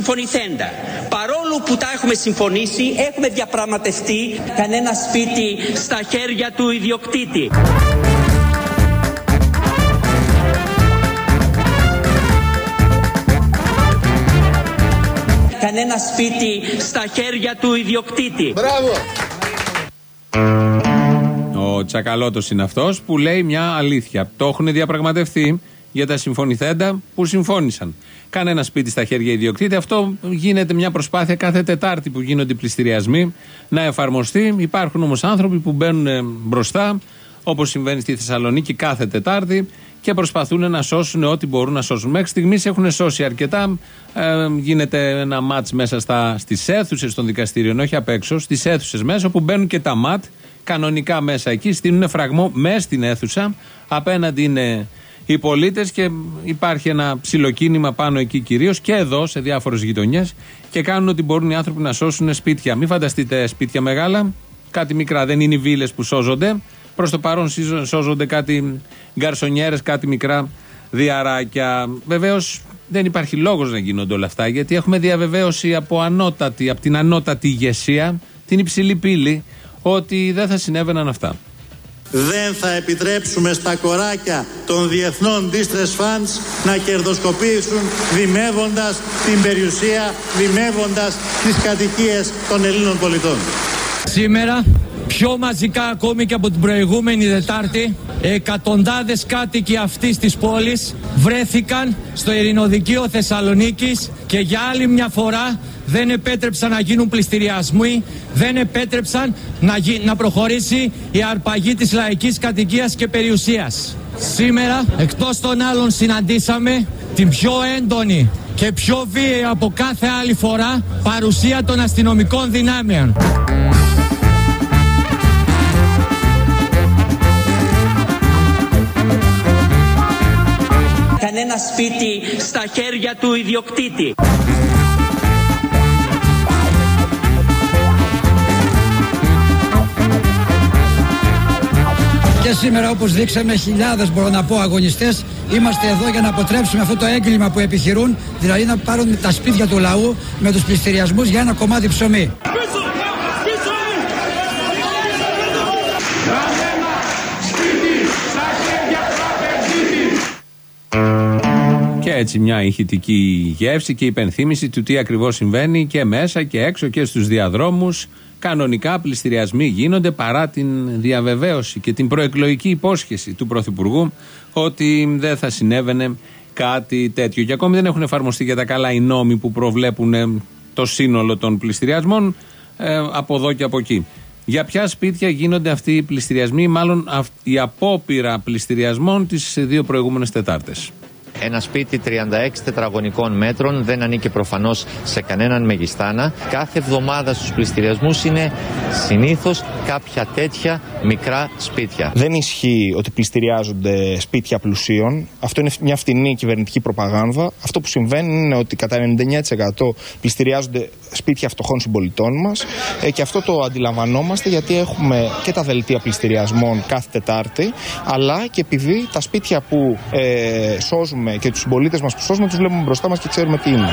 τα συμφωνηθέντα. Παρόλο που τα έχουμε συμφωνήσει, έχουμε διαπραγματευτεί κανένα σπίτι στα χέρια του ιδιοκτήτη. Κανένα σπίτι στα χέρια του ιδιοκτήτη. Μπράβο! Ο Τσακαλώτος είναι αυτός που λέει μια αλήθεια. Το έχουν διαπραγματευτεί για τα συμφωνηθέντα που συμφώνησαν. Κανένα σπίτι στα χέρια ιδιοκτήτη. Αυτό γίνεται μια προσπάθεια κάθε Τετάρτη που γίνονται οι πληστηριασμοί να εφαρμοστεί. Υπάρχουν όμως άνθρωποι που μπαίνουν ε, μπροστά, όπως συμβαίνει στη Θεσσαλονίκη κάθε Τετάρτη, και προσπαθούν να σώσουν ό,τι μπορούν να σώσουν. Μέχρι στιγμής έχουν σώσει αρκετά. Ε, γίνεται ένα ματ μέσα στις αίθουσες των δικαστήριων, όχι απ' έξω, στις αίθουσες μέσα, όπου μπαίνουν και τα ματ κανονικά μέσα εκεί, στείλουν φραγμό μέσα στην αίθουσα. Απέναντι είναι οι πολίτες και υπάρχει ένα ψιλοκίνημα πάνω εκεί κυρίως και εδώ σε διάφορες γειτονιές και κάνουν ότι μπορούν οι άνθρωποι να σώσουν σπίτια. Μην φανταστείτε σπίτια μεγάλα, κάτι μικρά. Δεν είναι οι βίλες που σώζονται. Προς το παρόν σώζονται κάτι γκαρσονιέρες, κάτι μικρά διαράκια. Βεβαίως δεν υπάρχει λόγος να γίνονται όλα αυτά γιατί έχουμε διαβεβαίωση από, ανώτατη, από την ανώτατη ηγεσία, την υψηλή πύλη, ότι δεν θα συνέβαιναν αυτά. Δεν θα επιτρέψουμε στα κοράκια των διεθνών distress funds να κερδοσκοπήσουν δημεύοντας την περιουσία, δημεύοντας τις κατοικίες των Ελλήνων πολιτών. Σήμερα πιο μαζικά ακόμη και από την προηγούμενη Δετάρτη εκατοντάδες κάτοικοι αυτής της πόλης βρέθηκαν στο ειρηνοδικείο Θεσσαλονίκης και για άλλη μια φορά δεν επέτρεψαν να γίνουν πληστηριασμοί, δεν επέτρεψαν να, να προχωρήσει η αρπαγή της λαϊκής κατοικίας και περιουσίας. Σήμερα, εκτός των άλλων, συναντήσαμε την πιο έντονη και πιο βίαιη από κάθε άλλη φορά παρουσία των αστυνομικών δυνάμεων. Κανένα σπίτι στα χέρια του ιδιοκτήτη. Και σήμερα όπως δείξαμε χιλιάδες μπορώ να πω αγωνιστές είμαστε εδώ για να αποτρέψουμε αυτό το έγκλημα που επιχειρούν δηλαδή να πάρουν τα σπίτια του λαού με τους πληστηριασμούς για ένα κομμάτι ψωμί. Και έτσι μια ηχητική γεύση και υπενθύμηση του τι ακριβώς συμβαίνει και μέσα και έξω και στους διαδρόμους κανονικά πληστηριασμοί γίνονται παρά την διαβεβαίωση και την προεκλογική υπόσχεση του Πρωθυπουργού ότι δεν θα συνέβαινε κάτι τέτοιο. Και ακόμη δεν έχουν εφαρμοστεί για τα καλά οι νόμοι που προβλέπουν το σύνολο των πληστηριασμών ε, από εδώ και από εκεί. Για ποια σπίτια γίνονται αυτοί οι πληστηριασμοί, μάλλον η απόπειρα πληστηριασμών τις δύο προηγούμενες Τετάρτες. Ένα σπίτι 36 τετραγωνικών μέτρων δεν ανήκει προφανώς σε κανέναν μεγιστάνα. Κάθε εβδομάδα στους πληστηριασμούς είναι συνήθως κάποια τέτοια μικρά σπίτια. Δεν ισχύει ότι πληστηριάζονται σπίτια πλουσίων. Αυτό είναι μια φτηνή κυβερνητική προπαγάνδα. Αυτό που συμβαίνει είναι ότι κατά 99% πληστηριάζονται σπίτια φτωχών συμπολιτών μας ε, και αυτό το αντιλαμβανόμαστε γιατί έχουμε και τα δελτία πληστηριασμών κάθε Τετάρτη, αλλά και επειδή τα σπίτια που ε, σώζουμε και τους συμπολίτες μας που σώζουμε τους βλέπουμε μπροστά μας και ξέρουμε τι είναι.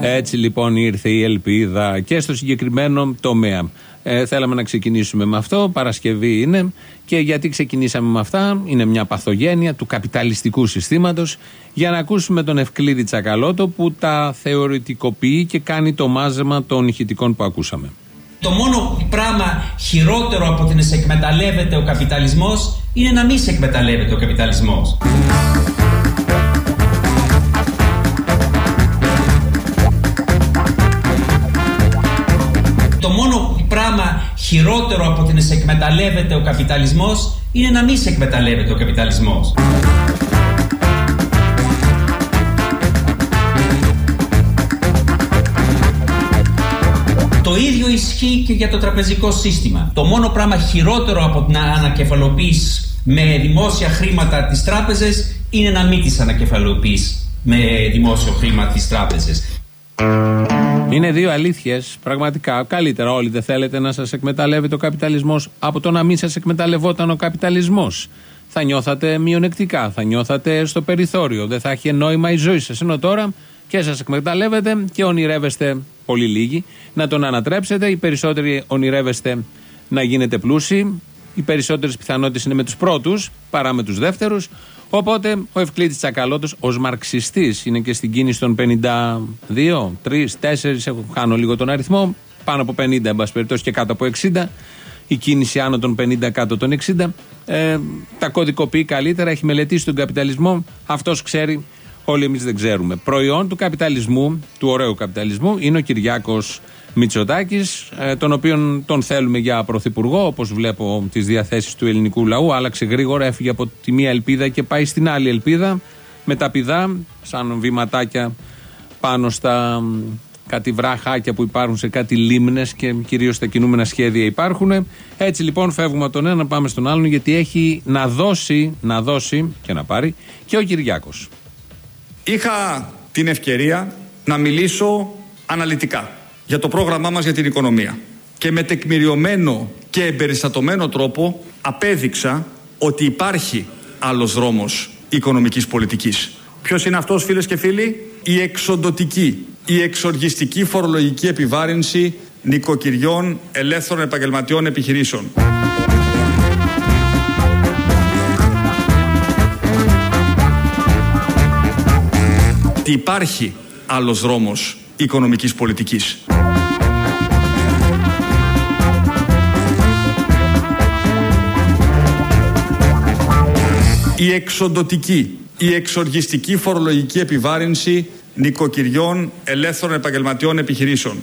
Έτσι λοιπόν ήρθε η ελπίδα και στο συγκεκριμένο τομέα. Ε, θέλαμε να ξεκινήσουμε με αυτό. Παρασκευή είναι. Και γιατί ξεκινήσαμε με αυτά, είναι μια παθογένεια του καπιταλιστικού συστήματος για να ακούσουμε τον Ευκλήδη Τσακαλώτο που τα θεωρητικοποιεί και κάνει το μάζεμα των ηχητικών που ακούσαμε. Το μόνο πράγμα χειρότερο από την να σε εκμεταλλεύεται ο καπιταλισμός είναι να μην σε εκμεταλλεύεται ο καπιταλισμός. Το μόνο πράγμα χειρότερο από την να σε εκμεταλλεύεται ο καπιταλισμός είναι να μην σε εκμεταλλεύεται ο καπιταλισμός. Το ίδιο ισχύει και για το τραπεζικό σύστημα. Το μόνο πράγμα χειρότερο από την ανακεφαλοποίηση με δημόσια χρήματα τις τράπεζες είναι να μην τις ανακεφαλοποιείς με δημόσιο χρήμα τις τράπεζες. Είναι δύο αλήθειες. Πραγματικά. Καλύτερα όλοι δεν θέλετε να σας εκμεταλλεύεται ο καπιταλισμός από το να μην σας εκμεταλλευόταν ο καπιταλισμός. Θα νιώθατε μειονεκτικά, θα νιώθατε στο περιθώριο, δεν θα έχει νόημα η ζωή σας. Ενώ τώρα και σας εκμεταλλεύεται και ονειρεύεστε πολύ λίγοι να τον ανατρέψετε. Οι περισσότεροι ονειρεύεστε να γίνετε πλούσιοι. Οι περισσότερες πιθανότητες είναι με τους πρώτους παρά με τους δεύτερους. Οπότε ο Ευκλήτης Τσακαλώτος ως μαρξιστής είναι και στην κίνηση των 52, 3, 4, χάνω λίγο τον αριθμό, πάνω από 50 εν πάση περιπτώσει και κάτω από 60. Η κίνηση άνω των 50, κάτω των 60. Ε, τα κωδικοποιεί καλύτερα, έχει μελετήσει τον καπιταλισμό. Αυτός ξέρει, όλοι εμείς δεν ξέρουμε. Προϊόν του καπιταλισμού, του ωραίου καπιταλισμού, είναι ο Κυριάκος Μητσοτάκης, ε, τον οποίον τον θέλουμε για πρωθυπουργό, όπως βλέπω τις διαθέσεις του ελληνικού λαού. Άλλαξε γρήγορα, έφυγε από τη μία ελπίδα και πάει στην άλλη ελπίδα. Με τα πηδά, σαν βηματάκια πάνω στα κάτι βράχάκια που υπάρχουν σε κάτι λίμνες και κυρίως στα κινούμενα σχέδια υπάρχουν. Έτσι λοιπόν φεύγουμε από τον ένα, πάμε στον άλλον, γιατί έχει να δώσει, να δώσει και να πάρει και ο Κυριάκος. Είχα την ευκαιρία να μιλήσω αναλυτικά για το πρόγραμμά μας για την οικονομία. Και με τεκμηριωμένο και εμπεριστατωμένο τρόπο απέδειξα ότι υπάρχει άλλος δρόμος οικονομικής πολιτικής. Ποιος είναι αυτός φίλες και φίλοι; Η εξοντοτική, η εξοργιστική φορολογική επιβάρυνση νοικοκυριών ελεύθερων επαγγελματιών επιχειρήσεων. Τι υπάρχει άλλος δρόμος οικονομικής πολιτικής. Η εξοντοτική, η εξοργιστική φορολογική επιβάρυνση νοικοκυριών ελεύθερων επαγγελματιών επιχειρήσεων.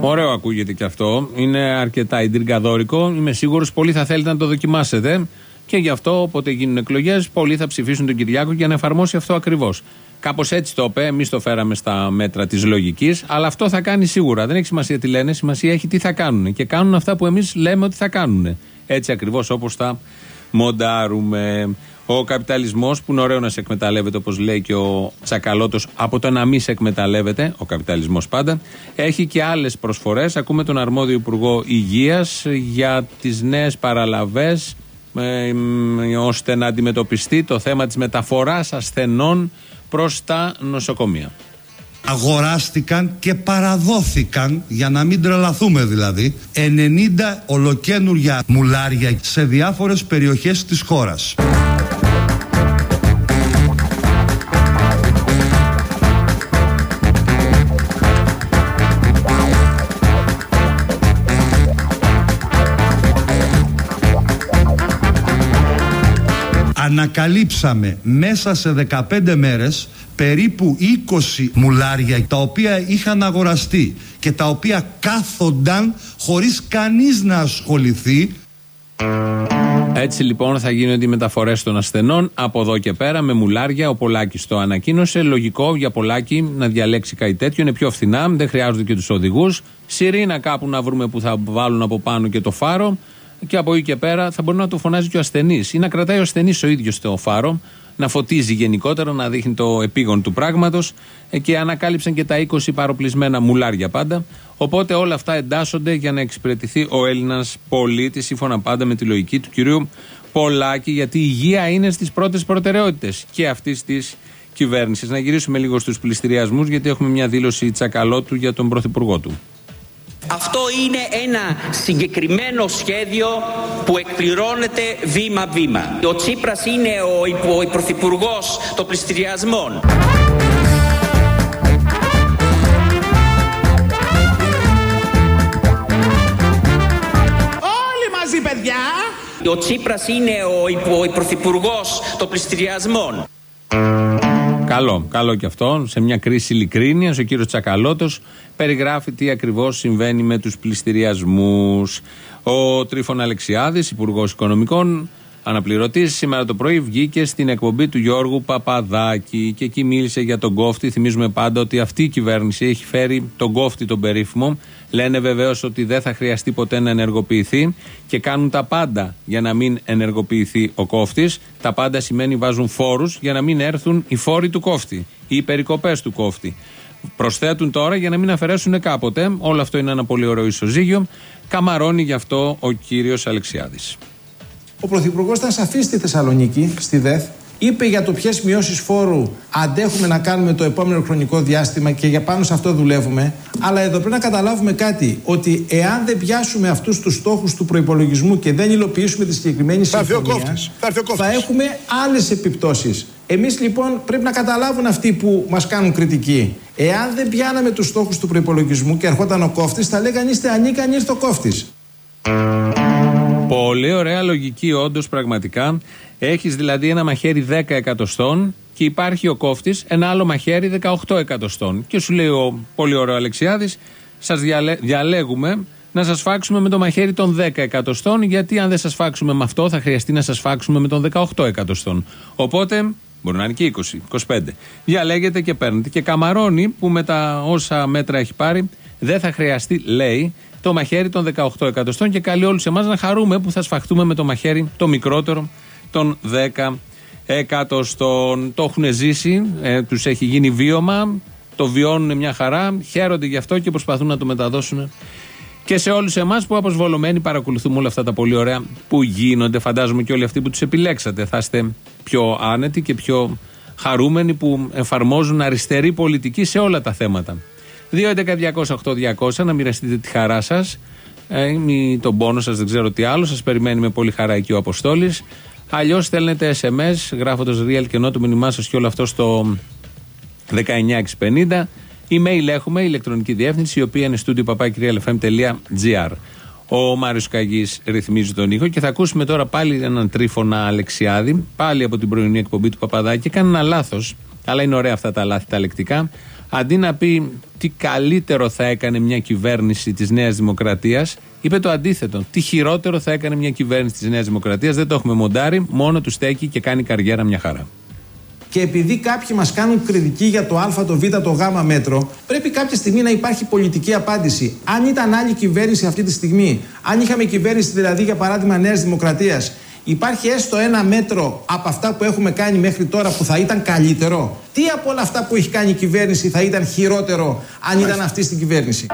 Ωραίο ακούγεται και αυτό. Είναι αρκετά ιντριγκαδόρικο. Είμαι σίγουρος πολλοί θα θέλετε να το δοκιμάσετε. Και γι' αυτό, όποτε γίνουν εκλογές, πολλοί θα ψηφίσουν τον Κυριάκο για να εφαρμόσει αυτό ακριβώς. Κάπως έτσι το είπε. Εμείς το φέραμε στα μέτρα της λογικής. Αλλά αυτό θα κάνει σίγουρα. Δεν έχει σημασία τι λένε. Σημασία έχει τι θα κάνουν. Και κάνουν αυτά που εμείς λέμε ότι θα κάνουν. Έτσι ακριβώς όπως θα μοντάρουμε. Ο καπιταλισμός, που είναι ωραίο να σε εκμεταλλεύεται, όπως λέει και ο Τσακαλώτος, από το να μην σε εκμεταλλεύεται, ο καπιταλισμός πάντα, έχει και άλλες προσφορές. Ακούμε τον αρμόδιο Υπουργό Υγείας για τις νέες παραλαβές, ε, ώστε να αντιμετωπιστεί το θέμα της μεταφοράς ασθενών προς τα νοσοκομεία. Αγοράστηκαν και παραδόθηκαν, για να μην τρελαθούμε δηλαδή, 90 ολοκένουργια μουλάρια σε διάφορες περιοχές της χώρας. Ανακαλύψαμε μέσα σε 15 μέρες περίπου 20 μουλάρια τα οποία είχαν αγοραστεί και τα οποία κάθονταν χωρίς κανείς να ασχοληθεί έτσι λοιπόν θα γίνονται οι μεταφορές των ασθενών από εδώ και πέρα με μουλάρια. Ο Πολάκης το ανακοίνωσε. Λογικό για Πολάκη να διαλέξει κάτι τέτοιο. Είναι πιο φθηνά, δεν χρειάζονται και τους οδηγούς. Σιρήνα κάπου να βρούμε που θα βάλουν από πάνω και το φάρο και από εκεί και πέρα θα μπορεί να το φωνάζει και ο ασθενής ή να κρατάει ο ασθενής ο ίδιος το φάρο, να φωτίζει γενικότερα, να δείχνει το επίγον του πράγματος ε, και ανακάλυψαν και τα 20 παροπλισμένα μουλάρια πάντα. Οπότε όλα αυτά εντάσσονται για να εξυπηρετηθεί ο Έλληνας πολίτης, σύμφωνα πάντα με τη λογική του κυρίου Πολάκη, γιατί η υγεία είναι στις πρώτες προτεραιότητες και αυτής της κυβέρνησης. Να γυρίσουμε λίγο στους πληστηριασμούς, γιατί έχουμε μια δήλωση τσακαλώτου για τον πρωθυπουργό του. Αυτό είναι ένα συγκεκριμένο σχέδιο που εκπληρώνεται βήμα-βήμα. Ο Τσίπρας είναι ο, ο πρωθυπουργός των πληστηριασμών. Όλοι μαζί παιδιά! Ο Τσίπρας είναι ο, ο πρωθυπουργός των πληστηριασμών. Καλό, καλό και αυτό. Σε μια κρίση ειλικρίνειας, ο κύριος Τσακαλώτος περιγράφει τι ακριβώς συμβαίνει με τους πληστηριασμούς. Ο Τρίφων Αλεξιάδης, Υπουργός Οικονομικών, αναπληρωτής, σήμερα το πρωί βγήκε στην εκπομπή του Γιώργου Παπαδάκη και εκεί μίλησε για τον κόφτη. Θυμίζουμε πάντα ότι αυτή η κυβέρνηση έχει φέρει τον κόφτη τον περίφημο. Λένε βεβαίως ότι δεν θα χρειαστεί ποτέ να ενεργοποιηθεί και κάνουν τα πάντα για να μην ενεργοποιηθεί ο κόφτης. Τα πάντα σημαίνει βάζουν φόρους για να μην έρθουν οι φόροι του κόφτη ή οι περικοπές του κόφτη. Προσθέτουν τώρα για να μην αφαιρέσουν κάποτε. Όλο αυτό είναι ένα πολύ ωραίο ισοζύγιο. Καμαρώνει γι' αυτό ο κύριος Αλεξιάδης. Ο Πρωθυπουργός ήταν σαφή στη Θεσσαλονίκη, στη ΔΕΘ, είπε για το ποιες μειώσεις φόρου αντέχουμε να κάνουμε το επόμενο χρονικό διάστημα και για πάνω σε αυτό δουλεύουμε. Αλλά εδώ πρέπει να καταλάβουμε κάτι, ότι εάν δεν πιάσουμε αυτούς τους στόχους του προπολογισμού και δεν υλοποιήσουμε τη συγκεκριμένη συμφωνία, θα, θα έχουμε άλλες επιπτώσεις. Εμείς λοιπόν πρέπει να καταλάβουν αυτοί που μας κάνουν κριτική. Εάν δεν πιάναμε τους στόχους του προπολογισμού και ερχόταν ο κόφτης, θα λέγανε είστε ανίκανοι, ήρθε ο κόφτης. Πολύ ωραία λογική, όντως πραγματικά. Έχεις δηλαδή ένα μαχαίρι 10 εκατοστών και υπάρχει ο κόφτης ένα άλλο μαχαίρι 18 εκατοστών. Και σου λέει ο πολύ ωραίο Αλεξιάδης, σας διαλέγουμε να σας φάξουμε με το μαχαίρι των 10 εκατοστών, γιατί αν δεν σας φάξουμε με αυτό, θα χρειαστεί να σας φάξουμε με τον 18 εκατοστών. Οπότε Μπορεί να είναι και 20, 25. Διαλέγετε και παίρνετε. Και καμαρώνει που με τα όσα μέτρα έχει πάρει δεν θα χρειαστεί, λέει, το μαχαίρι των 18 εκατοστών και καλεί όλους εμάς να χαρούμε που θα σφαχτούμε με το μαχαίρι το μικρότερο των 10 εκατοστών. Το έχουν ζήσει, ε, τους έχει γίνει βίωμα, το βιώνουν μια χαρά, χαίρονται γι' αυτό και προσπαθούν να το μεταδώσουν και σε όλους εμάς που αποσβολωμένοι παρακολουθούμε όλα αυτά τα πολύ ωραία που γίνονται. Φαντάζομαι και όλοι αυτοί που τους επιλέξατε. Θα είστε πιο άνετοι και πιο χαρούμενοι που εφαρμόζουν αριστερή πολιτική σε όλα τα θέματα. 2.11.208.200 να μοιραστείτε τη χαρά σας ε, ή τον πόνο σας, δεν ξέρω τι άλλο. Σας περιμένει με πολύ χαρά εκεί ο Αποστόλης. Αλλιώς στέλνετε SMS γράφοντας real και ενώ το μήνυμά σας και όλο αυτό στο 19650. Email έχουμε, ηλεκτρονική διεύθυνση, η οποία είναι studio papakirialfm.gr. Ο Μάριος Καγής ρυθμίζει τον ήχο και θα ακούσουμε τώρα πάλι έναν τρίφωνα Αλεξιάδη, πάλι από την πρωινή εκπομπή του Παπαδάκη. Έκανε ένα λάθος, αλλά είναι ωραία αυτά τα λάθη τα λεκτικά. Αντί να πει τι καλύτερο θα έκανε μια κυβέρνηση της Νέας Δημοκρατίας, είπε το αντίθετο. Τι χειρότερο θα έκανε μια κυβέρνηση της Νέας Δημοκρατίας. Δεν το έχουμε μοντάρει, μόνο τους στέκει και κάνει καριέρα μια χαρά. Και επειδή κάποιοι μας κάνουν κριτική για το Α, το Β, το Γ μέτρο, πρέπει κάποια στιγμή να υπάρχει πολιτική απάντηση. Αν ήταν άλλη κυβέρνηση αυτή τη στιγμή, αν είχαμε κυβέρνηση δηλαδή για παράδειγμα Νέας Δημοκρατίας, υπάρχει έστω ένα μέτρο από αυτά που έχουμε κάνει μέχρι τώρα που θα ήταν καλύτερο; Τι από όλα αυτά που έχει κάνει η κυβέρνηση θα ήταν χειρότερο αν ήταν αυτή στην κυβέρνηση;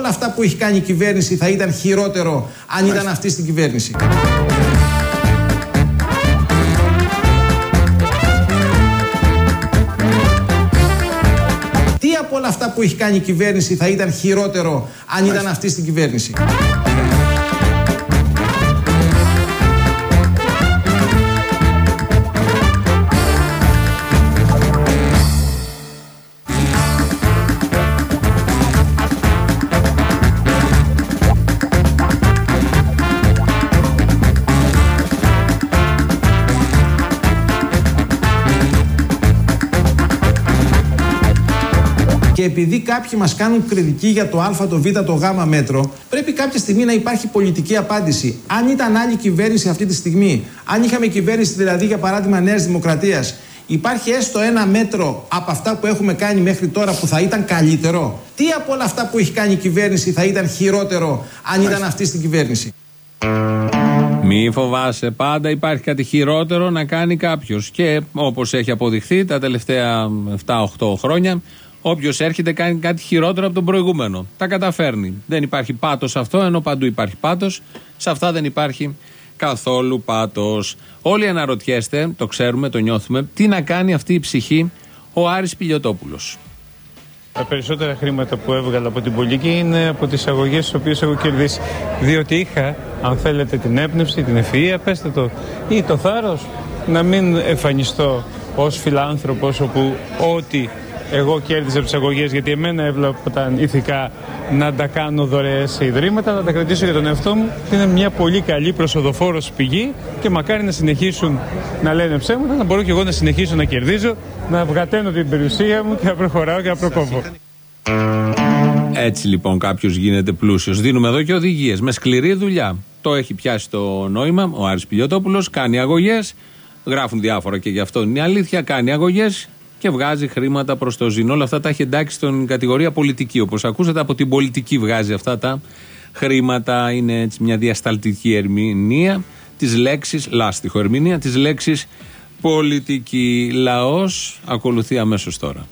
Όλα αυτά που έχει κάνει η κυβέρνηση θα ήταν χειρότερο αν ήταν αυτή στην κυβέρνηση. Τι από όλα αυτά που έχει κάνει η κυβέρνηση θα ήταν χειρότερο αν ήταν αυτή στην κυβέρνηση; Κάποιοι μας κάνουν κριτική για το Α, το Β, το Γ μέτρο, πρέπει κάποια στιγμή να υπάρχει πολιτική απάντηση. Αν ήταν άλλη κυβέρνηση αυτή τη στιγμή, αν είχαμε κυβέρνηση δηλαδή για παράδειγμα Νέας Δημοκρατίας, υπάρχει έστω ένα μέτρο από αυτά που έχουμε κάνει μέχρι τώρα που θα ήταν καλύτερο; Τι από όλα αυτά που έχει κάνει η κυβέρνηση θα ήταν χειρότερο αν ήταν αυτή στην κυβέρνηση; Μη φοβάσαι, πάντα υπάρχει κάτι χειρότερο να κάνει κάποιος. Και όπως έχει αποδειχθεί τα τελευταία 7-8 χρόνια, Όποιος έρχεται κάνει κάτι χειρότερο από τον προηγούμενο. Τα καταφέρνει. Δεν υπάρχει πάτος αυτό, ενώ παντού υπάρχει πάτος. Σε αυτά δεν υπάρχει καθόλου πάτος. Όλοι αναρωτιέστε, το ξέρουμε, το νιώθουμε, τι να κάνει αυτή η ψυχή ο Άρης Πιλιοτόπουλος. Τα περισσότερα χρήματα που έβγαλα από την πολιτική είναι από τις αγωγές τι οποίες έχω κερδίσει. Διότι είχα, αν θέλετε, την έμπνευση, την ευφυα, πέστε το, ή το θάρρος να μην εμφανιστώ ως φιλάνθρωπος όπου ό,τι εγώ κέρδισα από τις αγωγές γιατί εμένα έβλεπαν ηθικά να τα κάνω δωρεές σε ιδρύματα, να τα κρατήσω για τον εαυτό μου. Είναι μια πολύ καλή προσοδοφόρος πηγή και μακάρι να συνεχίσουν να λένε ψέματα, να μπορώ και εγώ να συνεχίσω να κερδίζω, να βγαταίνω την περιουσία μου και να προχωράω και να προκόβω. Έτσι λοιπόν κάποιος γίνεται πλούσιος. Δίνουμε εδώ και οδηγίες με σκληρή δουλειά. Το έχει πιάσει το νόημα ο Άρης Πιλιοτόπουλος, κάνει αγωγές. Γράφουν διάφορα και γι' αυτό είναι η αλήθεια. Κάνει αγωγές και βγάζει χρήματα προς το ζήν. Όλα αυτά τα έχει εντάξει στην κατηγορία πολιτική. Όπως ακούσατε, από την πολιτική βγάζει αυτά τα χρήματα. Είναι έτσι μια διασταλτική ερμηνεία της λέξης, λάστιχο ερμηνεία της λέξης πολιτική. Λαός ακολουθεί αμέσως τώρα.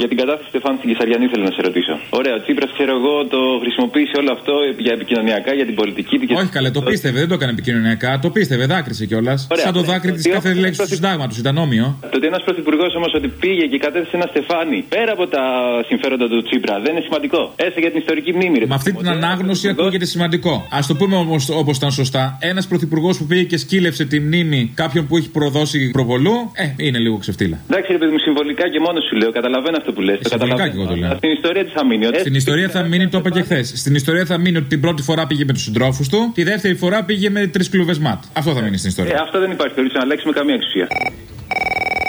Για την κατάσταση Στεφάνου στην Κεσαριανή θέλω να σε ρωτήσω. Ωραία, ο Τσίπρας, ξέρω εγώ, το χρησιμοποίησε όλο αυτό για επικοινωνιακά, για την πολιτική. Όχι καλέ, το πίστευε, δεν το έκανε επικοινωνιακά. Το πίστευε, δάκρυσε κιόλας. Σαν το δάκρυ της κάθε λέξης του συντάγματος, ήταν νόμιο. Το ότι ένας πρωθυπουργός όμως ότι πήγε και κατέθεσε ένα στεφάνι πέρα από τα συμφέροντα του Τσίπρα δεν είναι σημαντικό. Έστω για την ιστορική μνήμη. Με αυτή την ανάγνωση ακούγεται σημαντικό. Α το πούμε όμως όπως ήταν σωστά. Ένας πρωθυπουργός που πήγε και σκύλευσε τη μνήμη κάποιον που έχει προδώσει προβολού, ε, είναι λίγο ξεφτύλα. Εντάξει, ρε παιδί μου, συμβολικά και μόνος σου λέω, καταλαβαίνω αυτό που λες. Συμβολικά και εγώ το λέω. Στην ιστορία της θα μείνει. Στην ιστορία θα μείνει, το είπα και χθες. Στην ιστορία θα μείνει ότι την πρώτη φορά πήγε με τους συντρόφους του, τη δεύτερη φορά πήγε με τρεις κλουβές ματ. Αυτό θα μείνει στην ιστορία. Ε, αυτό δεν υπάρχει περίπτωση να αλλάξουμε καμία εξουσία.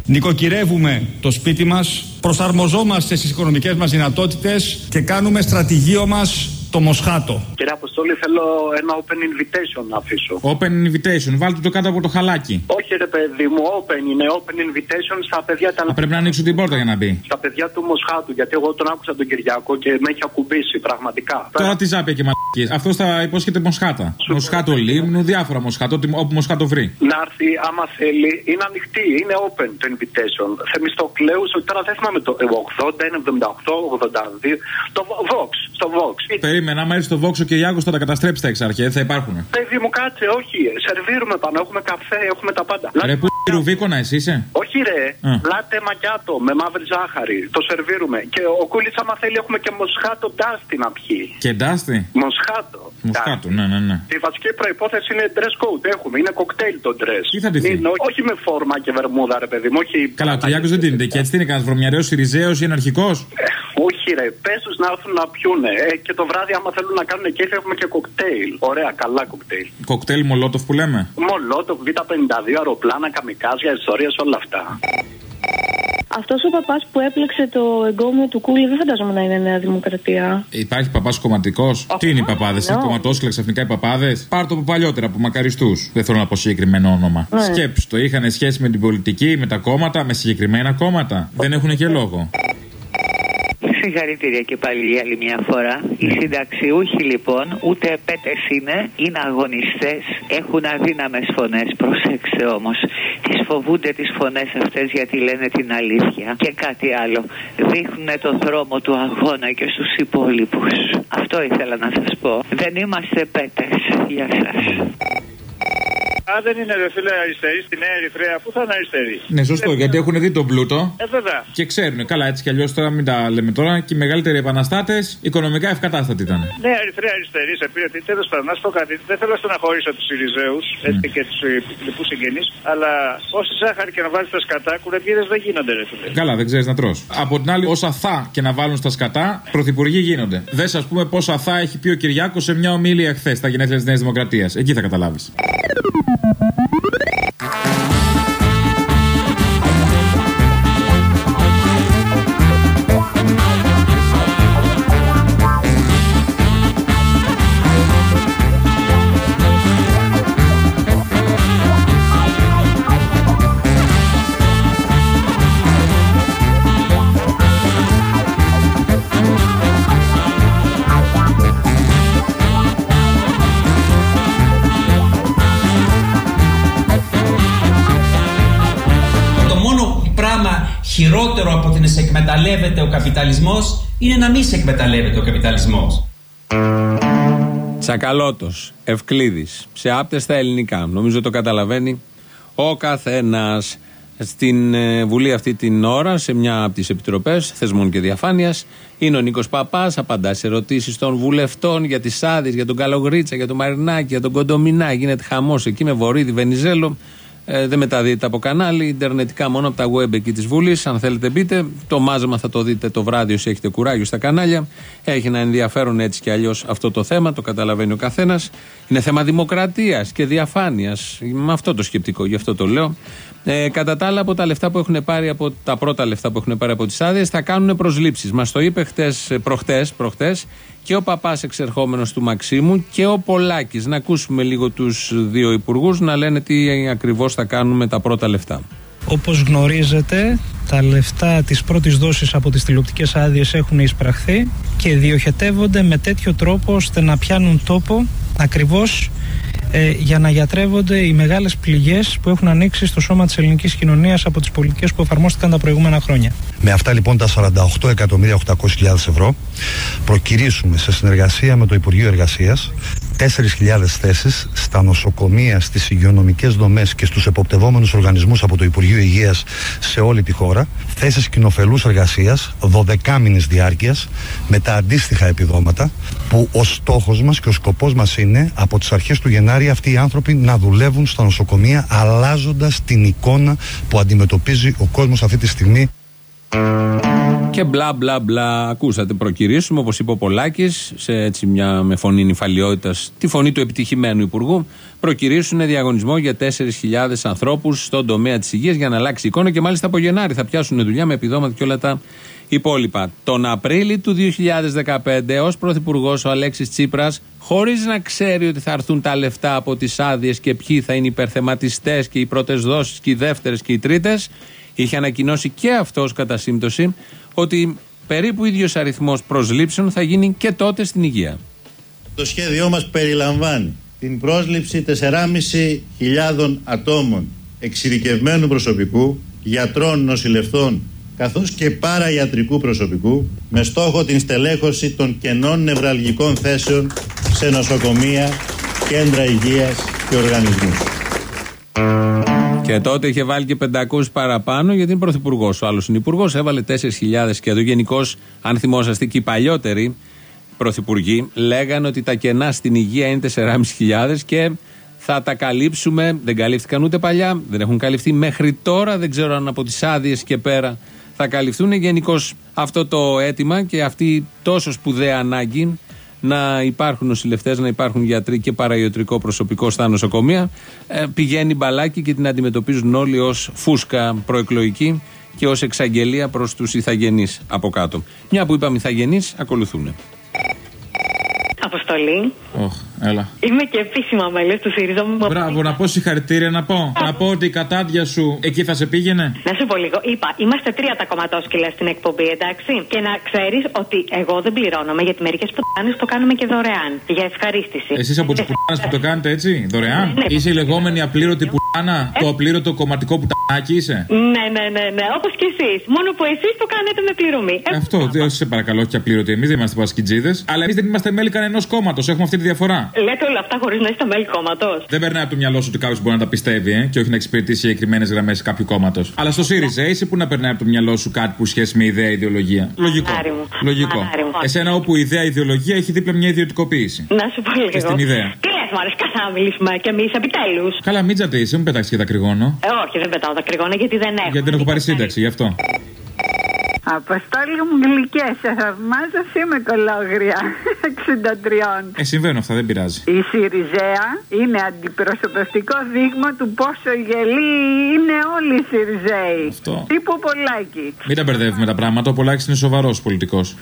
Νοικοκυρεύουμε το σπίτι μας, προσαρμοζόμαστε στις οικονομικές μας δυνατότητες και κάνουμε στρατηγείο μας το Μοσχάτο. Κύριε Αποστόλη, θέλω ένα open invitation να αφήσω. Open invitation, βάλτε το κάτω από το χαλάκι. Όχι, ρε παιδί μου, open είναι open invitation στα παιδιά τα. Α, πρέπει να ανοίξω την πόρτα για να μπει. Στα παιδιά του Μοσχάτου, γιατί εγώ τον άκουσα τον Κυριακό και με έχει ακουμπήσει πραγματικά. Τώρα τι ζάπια και μαλακίες. Αυτό θα υπόσχεται Μοσχάτα. Μοσχάτο Λίμνου, διάφορα Μοσχάτο, όπου Μοσχάτο βρει. Να έρθει, άμα θέλει, είναι ανοιχτή, είναι open το invitation. Θεμιστοκλέους, τώρα δεν θυμάμαι το 80, 78, 82. Το Vox, στο Vox. Περίμενα, άμα έρθει στο Βόξο και Ιάκο θα τα καταστρέψει τα εξάρχεια, θα υπάρχουν. Παιδί μου, κάτσε, όχι. Σερβίρουμε πάνω, έχουμε καφέ, έχουμε τα πάντα. Ρε που ρουβίκονα, εσύ είσαι; Όχι, ρε. Α. Λάτε μακιάτο με μαύρη ζάχαρη. Το σερβίρουμε. Και ο Κούλης, άμα θέλει, έχουμε και μοσχάτο ντάστι να πιει. Και ντάστι; Μοσχάτο. Μοσχάτο, ναι, ναι, ναι. Η βασική προπόθεση είναι dress code. Έχουμε, είναι κοκτέιλ το dress. Τι θα ντυθεί; Είναι, όχι με φόρμα και βερμούδα, ρε παιδί μου. Όχι... Καλά, ο Κυριάκο δεν τίνεται. Και έτσι τι είναι κανένα βρωμιαρέο Σιριζέος ή αναρχικό. Όχι, ρε. Πες τους να έρθουν να πιούνε. Ε, και το βράδυ, άμα θέλουν να κάνουν κέφι, έχουμε και κοκτέιλ. Ωραία, καλά κοκτέιλ. Κοκτέιλ Μολότοφ που λέμε. Μολότοφ, Β52, αεροπλάνα, καμικάζια, ιστορίες, όλα αυτά. Αυτός ο παπάς που έπλεξε το εγκόμιο του Κούλι δεν φαντάζομαι να είναι Νέα Δημοκρατία. Υπάρχει παπάς κομματικός. Τι είναι οι παπάδες, είναι no. κομματόσχυλα ξαφνικά οι παπάδες; Πάρ το από παλιότερα, από μακαριστούς. Δεν θέλω να πω συγκεκριμένο όνομα. Ναι. Σκέψου το, είχαν σχέση με την πολιτική, με τα κόμματα, με συγκεκριμένα κόμματα. Δεν έχουν και λόγο. Συγχαρητήρια και πάλι για άλλη μια φορά. Οι συνταξιούχοι λοιπόν ούτε επέτε είναι, είναι αγωνιστές, έχουν αδύναμες φωνές. Προσέξτε όμως, τις φοβούνται τις φωνές αυτές γιατί λένε την αλήθεια. Και κάτι άλλο, δείχνουν το δρόμο του αγώνα και στους υπόλοιπους. Αυτό ήθελα να σας πω. Δεν είμαστε επέτε. Γεια σας. Αν δεν είναι ρε φίλε αριστερής στη Νέα Ερυθρέα, πού θα είναι αριστερής; Ναι, σωστό, γιατί έχουν δει τον πλούτο Ε, βέβαια. και ξέρουν. Καλά, έτσι κι αλλιώς τώρα μην τα λέμε τώρα. Και οι μεγαλύτεροι επαναστάτες οικονομικά ευκατάστατοι ήταν. Ναι, Ερυθρέα αριστερής, σε πήρε τι τέλος πάντων. Να σου πω κάτι. Δεν θέλω να στεναχωρήσω τους Ιριζέους έτσι και τους λοιπούς συγγενείς, αλλά όση ζάχαρη και να βάλεις στα σκατά, κουρεμπιέδε δεν γίνονται, ρε φίλε. Καλά, δεν ξέρεις να τρως. Από την άλλη, όσα θα και να βάλουν στα σκατά, πρωθυπουργοί γίνονται. Δες ας πούμε πόσα θα έχει πει ο Κυριάκος σε μια ομίλια χθες στα γενέθλια της Νέας Δημοκρατίας. Εκεί θα καταλάβεις. Thank you. Χειρότερο από ότι να σε εκμεταλλεύεται ο καπιταλισμός είναι να μην σε εκμεταλλεύεται ο καπιταλισμός. Τσακαλώτος, Ευκλήδης, σε άπτεστα ελληνικά. Νομίζω το καταλαβαίνει ο καθένας. Στην ε, Βουλή αυτή την ώρα, σε μια από τις επιτροπές θεσμών και διαφάνειας, είναι ο Νίκος Παπάς, απαντά σε ερωτήσεις των βουλευτών για τις άδειες, για τον Καλογρίτσα, για τον Μαρινάκη, για τον Κοντομινά. Γίνεται χαμός εκεί με Βορύδη, Βενιζέλο. Ε, δεν μεταδίδεται από κανάλι, ιντερνετικά μόνο από τα web εκεί της Βουλής. Αν θέλετε μπείτε, το μάζεμα θα το δείτε το βράδυ όσοι έχετε κουράγιο στα κανάλια. Έχει ένα ενδιαφέρον έτσι κι αλλιώς αυτό το θέμα, το καταλαβαίνει ο καθένας. Είναι θέμα δημοκρατίας και διαφάνειας. Με αυτό το σκεπτικό, γι' αυτό το λέω. Ε, κατά τα άλλα, από τα λεφτά που έχουν πάρει, από τα πρώτα λεφτά που έχουν πάρει από τις άδειες, θα κάνουν προσλήψεις. Μας το είπε χτες, προχτές, προχτές και ο παπάς εξερχόμενος του Μαξίμου και ο Πολάκης. Να ακούσουμε λίγο τους δύο υπουργούς να λένε τι ακριβώς θα κάνουν με τα πρώτα λεφτά. Όπως γνωρίζετε, τα λεφτά της πρώτης δόσης από τις τηλεοπτικές άδειες έχουν εισπραχθεί και διοχετεύονται με τέτοιο τρόπο ώστε να πιάνουν τόπο ακριβώς ε, για να γιατρεύονται οι μεγάλες πληγές που έχουν ανοίξει στο σώμα της ελληνικής κοινωνίας από τις πολιτικές που εφαρμόστηκαν τα προηγούμενα χρόνια. Με αυτά λοιπόν τα 48.800.000 ευρώ προκυρήσουμε σε συνεργασία με το Υπουργείο Εργασίας 4.000 θέσεις στα νοσοκομεία, στις υγειονομικές δομές και στους εποπτευόμενους οργανισμούς από το Υπουργείο Υγείας σε όλη τη χώρα, θέσεις κοινοφελούς εργασίας 12 μήνες διάρκειας με τα αντίστοιχα επιδόματα που ο στόχος μας και ο σκοπός μας είναι από τις αρχές του Γενάρη αυτοί οι άνθρωποι να δουλεύουν στα νοσοκομεία αλλάζοντας την εικόνα που αντιμετωπίζει ο κόσμος αυτή τη στιγμή και μπλα μπλα μπλα. Ακούσατε, προκυρήσουμε, όπως είπε ο Πολάκης, σε έτσι μια με φωνή νυφαλιότητας, τη φωνή του επιτυχημένου Υπουργού, προκυρήσουν διαγωνισμό για 4.000 ανθρώπους στον τομέα της υγείας για να αλλάξει η εικόνα και μάλιστα από Γενάρη θα πιάσουν δουλειά με επιδόματα και όλα τα υπόλοιπα. Τον Απρίλιο του 2015, ως Πρωθυπουργός ο Αλέξης Τσίπρας, χωρίς να ξέρει ότι θα έρθουν τα λεφτά από τις άδειες και ποιοι θα είναι υπερθεματιστές και οι πρώτες δόσεις και οι δεύτερες και οι τρίτες, είχε ανακοινώσει και αυτός κατά σύμπτωση ότι περίπου ίδιος αριθμός προσλήψεων θα γίνει και τότε στην υγεία. Το σχέδιό μας περιλαμβάνει την πρόσληψη 4.500 ατόμων εξειδικευμένου προσωπικού, γιατρών, νοσηλευτών, καθώς και παραϊατρικού προσωπικού, με στόχο την στελέχωση των κενών νευραλγικών θέσεων σε νοσοκομεία, κέντρα υγείας και οργανισμούς. Και τότε είχε βάλει και 500 παραπάνω γιατί είναι πρωθυπουργός. Ο άλλος είναι υπουργός, έβαλε 4.000 και εδώ γενικώς, αν θυμόσαστε και οι παλιότεροι πρωθυπουργοί, λέγανε ότι τα κενά στην υγεία είναι 4.500 και θα τα καλύψουμε. Δεν καλύφθηκαν ούτε παλιά, δεν έχουν καλυφθεί μέχρι τώρα. Δεν ξέρω αν από τις άδειες και πέρα θα καλυφθούν. Γενικώς αυτό το αίτημα και αυτή η τόσο σπουδαία ανάγκη να υπάρχουν νοσηλευτές, να υπάρχουν γιατροί και παραϊωτρικό προσωπικό στα νοσοκομεία. Ε, πηγαίνει μπαλάκι και την αντιμετωπίζουν όλοι ως φούσκα προεκλογική και ως εξαγγελία προς τους ηθαγενείς από κάτω. Μια που είπαμε ηθαγενείς, ακολουθούν. Αποστολή. Οχ, έλα. Είμαι και επίσημα μέλος του ΣΥΡΙΖΑ. Μπράβο, να πω συγχαρητήρια να πω. να πω ότι η κατάδια σου εκεί θα σε πήγαινε. Να σου πω λίγο. Είπα, είμαστε τρία τα κομματόσκυλα στην εκπομπή, εντάξει. Και να ξέρεις ότι εγώ δεν πληρώνομαι γιατί μερικές πουτάνες το κάνουμε και δωρεάν. Για ευχαρίστηση. Εσείς από τι πουτάνες που το κάνετε έτσι, δωρεάν; Ναι, ναι. Είσαι η λεγόμενη απλήρωτη πουτάνα, το απλήρωτο κομματικό πουτανάκι είσαι; Ναι, ναι, ναι, ναι. Όπως και εσείς. Μόνο που εσείς το κάνετε με πληρωμή. Ε, Αυτό, δεν σε παρακαλώ, όχι απλήρωτη. Εμείς δεν είμαστε πασκιτζίδε. Αλλά εμείς δεν είμαστε μέλη κανενό κόμματο. Έχουμε αυτή τη διαφορά. Λέτε όλα αυτά χωρίς να είστε μέλη κόμματος. Δεν περνάει από το μυαλό σου ότι κάποιος μπορεί να τα πιστεύει ε, και όχι να εξυπηρετήσει συγκεκριμένες γραμμές κάποιου κόμματος. Αλλά στο ΣΥΡΙΖΑ είσαι που να περνάει από το μυαλό σου κάτι που σχέση με ιδέα ιδεολογία; Λογικό. Άρη μου. Λογικό. Άρη μου. Εσένα όπου η ιδέα ιδεολογία έχει δίπλα μια ιδιωτικοποίηση. Να σου πω λίγο. Και στην ιδέα. Τι λες, Μωρέ, καθά να μιλήσουμε κι εμείς επιτέλους. Καλά, μην τζατε είσαι, μην πετάξεις και τα κρυγόνο. Ε, όχι, δεν πετάω τα κρυγόνα γιατί δεν έχω. Γιατί δεν έχω πάρει σύνταξη, γι' αυτό. Αποστόλη μου γλυκές, σε θαυμάζω, είμαι κολόγρια 63. Ε, συμβαίνουν αυτά, δεν πειράζει. Η Σιριζέα είναι αντιπροσωπευτικό δείγμα του πόσο γελοί είναι όλοι οι Σιριζέοι. Αυτό. Τύπου Πολάκη. Μην τα μπερδεύουμε τα πράγματα. Ο Πολάκης είναι σοβαρός πολιτικός.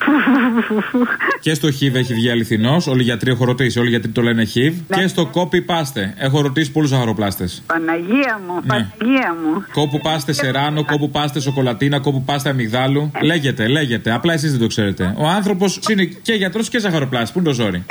και στο HIV έχει βγει αληθινός. Όλοι οι γιατροί έχω ρωτήσει. Όλοι οι γιατροί το λένε HIV. Και στο copy πάστε. Έχω ρωτήσει πολλούς αγροπλάστε. Παναγία μου, Παναγία μου. Κόπου πάστε σεράνο, κόπου πάστε σοκολατίνα, κόπου πάστε αμυγδάλου. Λέγεται, λέγεται. Απλά εσείς δεν το ξέρετε. Ο άνθρωπος είναι και γιατρός και ζαχαροπλάστη. Πού είναι το ζόρι;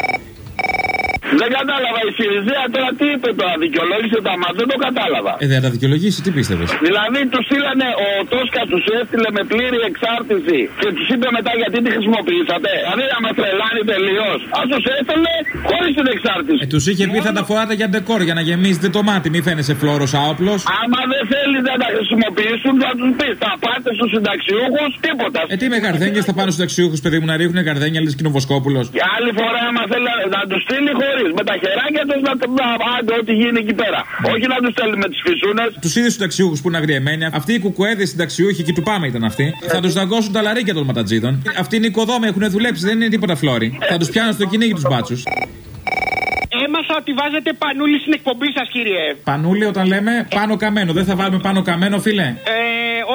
Δεν κατάλαβα η Σιριζέα τώρα τι είπε τώρα, δικαιολόγησε τα μάτια, δεν το κατάλαβα. Ε, δεν θα τα δικαιολογήσει, τι πίστευες; Δηλαδή τους στείλανε, ο Τόσκα τους έστειλε με πλήρη εξάρτηση και τους είπε μετά γιατί τη χρησιμοποιήσατε; Δηλαδή να με τρελάνει τελείως. Α τους έστελνε χωρίς την εξάρτηση. Ε, τους είχε πει θα τα φοράτε για ντεκόρ για να γεμίζετε το μάτι, μη φαίνεσαι φλόρος άοπλος. Άμα δεν θέλει να τα χρησιμοποιήσουν, θα τους πεις θα πάτε στους συνταξιούχους, τίποτα. Ε, τι με γαρδένια θα πάνε στους ταξιούχου, παιδί μου, να ρίχνουν γαρδένια, λες κοινοβοσκόπουλο. Και άλλη φορά, άμα θέλει να τους στείλει χωρίς με τα χεράκια τους να το άντε ό,τι γίνει εκεί πέρα. Όχι να τους στέλνει με τις φυσούνες. Τους ίδιους συνταξιούχους που είναι αγριεμένοι, αυτοί οι κουκουέδες συνταξιούχοι και του πάμε ήταν αυτοί, θα τους δαγκώσουν τα λαρίκια των ματατζίδων. Αυτοί είναι οικοδόμοι, έχουν δουλέψει, δεν είναι τίποτα φλόρι. Θα τους πιάνουν στο κυνήγι τους μπάτσους. Έμαθα ότι βάζετε Πανούλη στην εκπομπή σας, κύριε. Πανούλη όταν λέμε Πάνο Καμμένο. Δεν θα βάλουμε Πάνο Καμμένο, φίλε; Ε,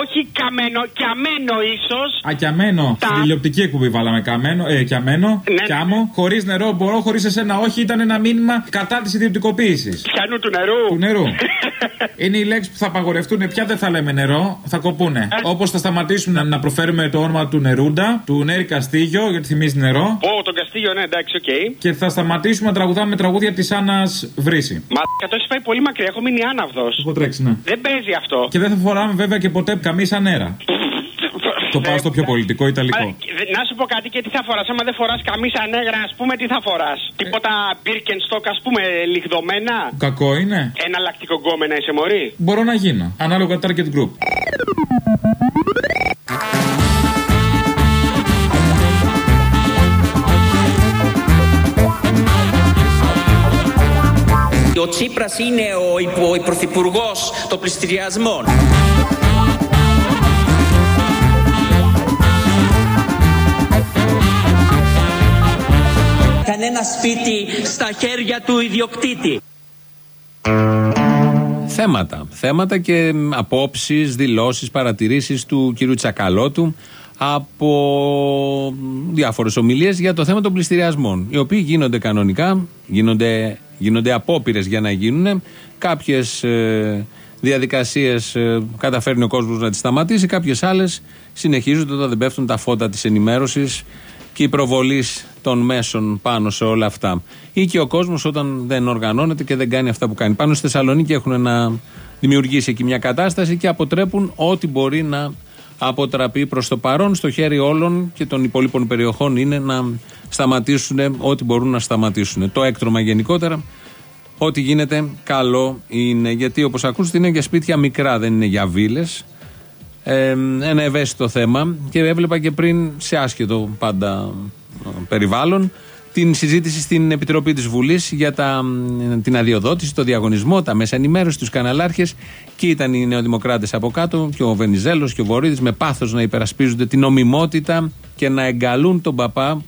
όχι Καμμένο, καμένο ίσως. Α, καμένο. Τα- Στην τηλεοπτική εκπομπή βάλαμε καμένο. Ε, καμένο. Ναι. Κάμο. Χωρίς νερό μπορώ, χωρίς εσένα όχι. Ήταν ένα μήνυμα κατά της ιδιωτικοποίησης. Πιανού του νερού. Του νερού. Είναι οι λέξεις που θα απαγορευτούν. Πια δεν θα λέμε νερό, θα κοπούνε. Όπως θα σταματήσουμε να, να προφέρουμε το όνομα του Νερούντα, του Νέρη Καστίγιο, γιατί θυμίζει νερό. Ω, τον Καστίγιο, ναι, εντάξει, οκ. Και θα σταματήσουμε να τραγουδάμε τραγούδια από της Άννας βρύση. Μα το έχει πάει πολύ μακριά, έχω μείνει άναυδος. Έχω τρέξει, ναι. Δεν παίζει αυτό. Και δεν θα φοράμε βέβαια και ποτέ καμίσα νέρα. Το πάω στο πιο πολιτικό Ιταλικό. Μα, δε- να σου πω κάτι και τι θα φοράς. Άμα δεν φοράς καμίσα νέγρα, ας πούμε, τι θα φοράς; Τίποτα Birkenstock, ας πούμε, λιγδωμένα; Κακό είναι. Εναλλακτικό γκόμενα είσαι μωρή. Μπορώ να γίνω. Ανάλογα target group. Ο Τσίπρας είναι ο, υπο, ο πρωθυπουργός των πληστηριασμών. Κανένα σπίτι στα χέρια του ιδιοκτήτη. Θέματα. Θέματα και απόψεις, δηλώσεις, παρατηρήσεις του κυρίου Τσακαλώτου από διάφορες ομιλίες για το θέμα των πληστηριασμών. Οι οποίοι γίνονται κανονικά, γίνονται, γίνονται απόπειρες για να γίνουν. Κάποιες ε, διαδικασίες καταφέρνει ο κόσμος να τις σταματήσει, κάποιες άλλες συνεχίζονται όταν δεν πέφτουν τα φώτα της ενημέρωσης και η προβολής των μέσων πάνω σε όλα αυτά. Ή και ο κόσμος όταν δεν οργανώνεται και δεν κάνει αυτά που κάνει. Πάνω στη Θεσσαλονίκη έχουν να δημιουργήσει εκεί μια κατάσταση και αποτρέπουν ό,τι μπορεί να αποτραπεί προς το παρόν. Στο χέρι όλων και των υπόλοιπων περιοχών είναι να σταματήσουν ό,τι μπορούν να σταματήσουν. Το έκτρωμα γενικότερα, ό,τι γίνεται καλό είναι. Γιατί όπως ακούσετε είναι για σπίτια μικρά, δεν είναι για βίλες. Ε, ένα ευαίσθητο θέμα και έβλεπα και πριν σε άσχετο πάντα ε, περιβάλλον την συζήτηση στην Επιτροπή της Βουλής για τα, την αδειοδότηση, το διαγωνισμό, τα μέσα ενημέρωσης, τους καναλάρχες. Και ήταν οι νεοδημοκράτες από κάτω και ο Βενιζέλος και ο Βορύδης με πάθος να υπερασπίζονται την νομιμότητα και να εγκαλούν τον παπά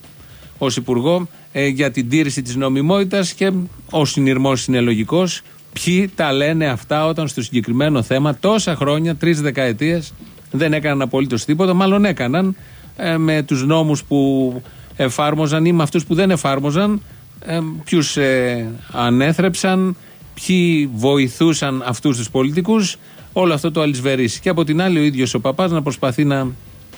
ως υπουργό ε, για την τήρηση της νομιμότητας. Και ο συνειρμός είναι λογικός. Ποιοι τα λένε αυτά όταν στο συγκεκριμένο θέμα τόσα χρόνια, τρεις δεκαετίες δεν έκαναν απολύτως τίποτα, μάλλον έκαναν ε, με τους νόμους που εφάρμοζαν ή με αυτούς που δεν εφάρμοζαν ε, ποιους ε, ανέθρεψαν ποιοι βοηθούσαν αυτούς τους πολιτικούς όλο αυτό το αλυσβερίσει και από την άλλη ο ίδιος ο παπάς να προσπαθεί να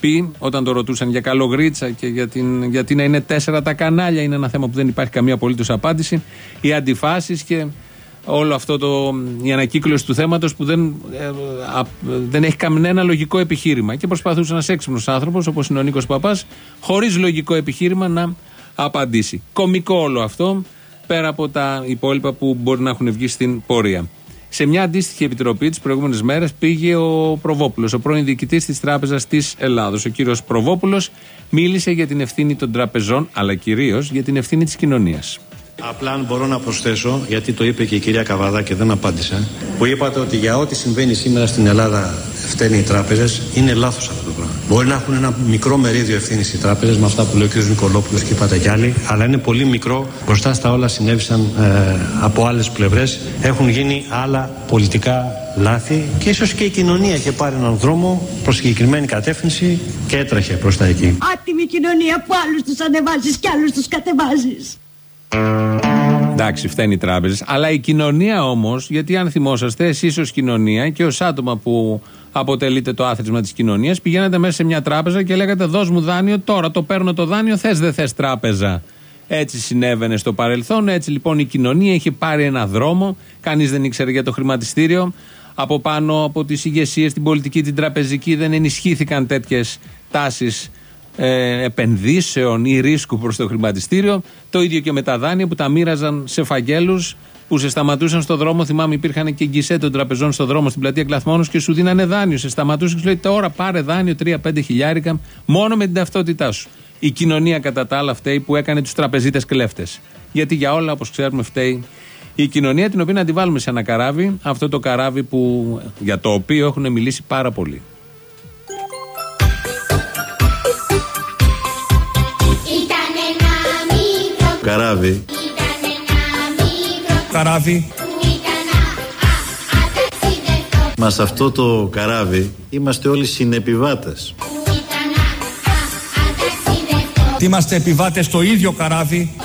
πει όταν το ρωτούσαν για καλογρίτσα και για την, γιατί να είναι τέσσερα τα κανάλια είναι ένα θέμα που δεν υπάρχει καμία απολύτως απάντηση οι αντιφάσεις και όλο αυτό το, η ανακύκλωση του θέματος που δεν, ε, α, δεν έχει κανένα λογικό επιχείρημα και προσπαθούσε ένας έξυπνος άνθρωπος όπως είναι ο Νίκος Παπάς χωρίς λογικό επιχείρημα να απαντήσει. Κομικό όλο αυτό πέρα από τα υπόλοιπα που μπορεί να έχουν βγει στην πορεία. Σε μια αντίστοιχη επιτροπή τις προηγούμενες μέρες πήγε ο Προβόπουλος, ο πρώην διοικητής της Τράπεζας της Ελλάδος. Ο κύριος Προβόπουλος μίλησε για την ευθύνη των τραπεζών, αλλά κυρίως για την ευθύνη της κοινωνίας. Απλά αν μπορώ να προσθέσω, γιατί το είπε και η κυρία Καβαδά και δεν απάντησα, που είπατε ότι για ό,τι συμβαίνει σήμερα στην Ελλάδα φταίνει οι τράπεζες, είναι λάθος αυτό το πράγμα. Μπορεί να έχουν ένα μικρό μερίδιο ευθύνης οι τράπεζες με αυτά που λέει ο κ. Νικολόπουλος και είπατε κι άλλοι, αλλά είναι πολύ μικρό μπροστά στα όλα συνέβησαν ε, από άλλες πλευρές. Έχουν γίνει άλλα πολιτικά λάθη και ίσως και η κοινωνία είχε πάρει έναν δρόμο προς συγκεκριμένη κατεύθυνση και έτρεχε προς τα εκεί. Άτιμη κοινωνία που άλλους τους ανεβάζεις και άλλους τους κατεβάζεις. Εντάξει, φταίνει οι τράπεζε. Αλλά η κοινωνία όμως, γιατί αν θυμόσαστε, εσείς ως κοινωνία και ως άτομα που αποτελείτε το άθροισμα της κοινωνίας, πηγαίνατε μέσα σε μια τράπεζα και λέγατε: Δώσ' μου δάνειο τώρα. Το παίρνω το δάνειο, θες δεν θες τράπεζα. Έτσι συνέβαινε στο παρελθόν. Έτσι λοιπόν η κοινωνία είχε πάρει ένα δρόμο. Κανείς δεν ήξερε για το χρηματιστήριο. Από πάνω από τις ηγεσίες, την πολιτική, την τραπεζική, δεν ενισχύθηκαν τέτοιες τάσεις ε, επενδύσεων ή ρίσκου προς το χρηματιστήριο. Το ίδιο και με τα δάνεια που τα μοίραζαν σε φαγγέλους που σε σταματούσαν στο δρόμο. Θυμάμαι, υπήρχαν και γκισέ των τραπεζών στο δρόμο στην πλατεία Κλαθμόνο και σου δίνανε δάνειο. Σε σταματούσαν και σου λέει τώρα πάρε δάνειο 3-5 χιλιάρικα μόνο με την ταυτότητά σου. Η κοινωνία κατά τα άλλα φταίει που έκανε τους τραπεζίτες κλέφτες. Γιατί για όλα, όπως ξέρουμε, φταίει η κοινωνία την οποία να τη βάλουμε σε ένα καράβι. Αυτό το καράβι που, για το οποίο έχουν μιλήσει πάρα πολύ. Καράβι. Καράβι. Μας σε αυτό το καράβι είμαστε όλοι συνεπιβάτες. Είμαστε επιβάτες στο ίδιο καράβι.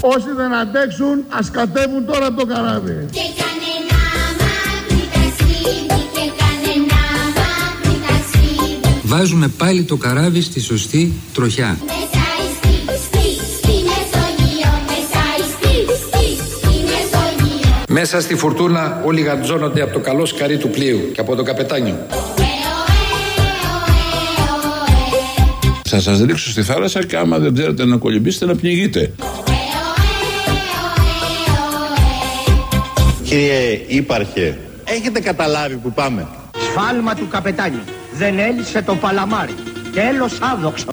Όσοι δεν αντέξουν, ας κατέβουν τώρα από το καράβι. βάζουμε πάλι το καράβι στη σωστή τροχιά. Μέσα στη φουρτούνα όλοι γαντζώνονται από το καλό σκαρί του πλοίου και από το καπετάνιο. Θα σας ρίξω στη θάλασσα και άμα δεν ξέρετε να κολυμπήσετε να πνιγείτε. Κύριε Ήπαρχε, έχετε καταλάβει που πάμε. Σφάλμα του καπετάνιου. Δεν έλυσε το παλαμάρι. Τέλος άδοξο.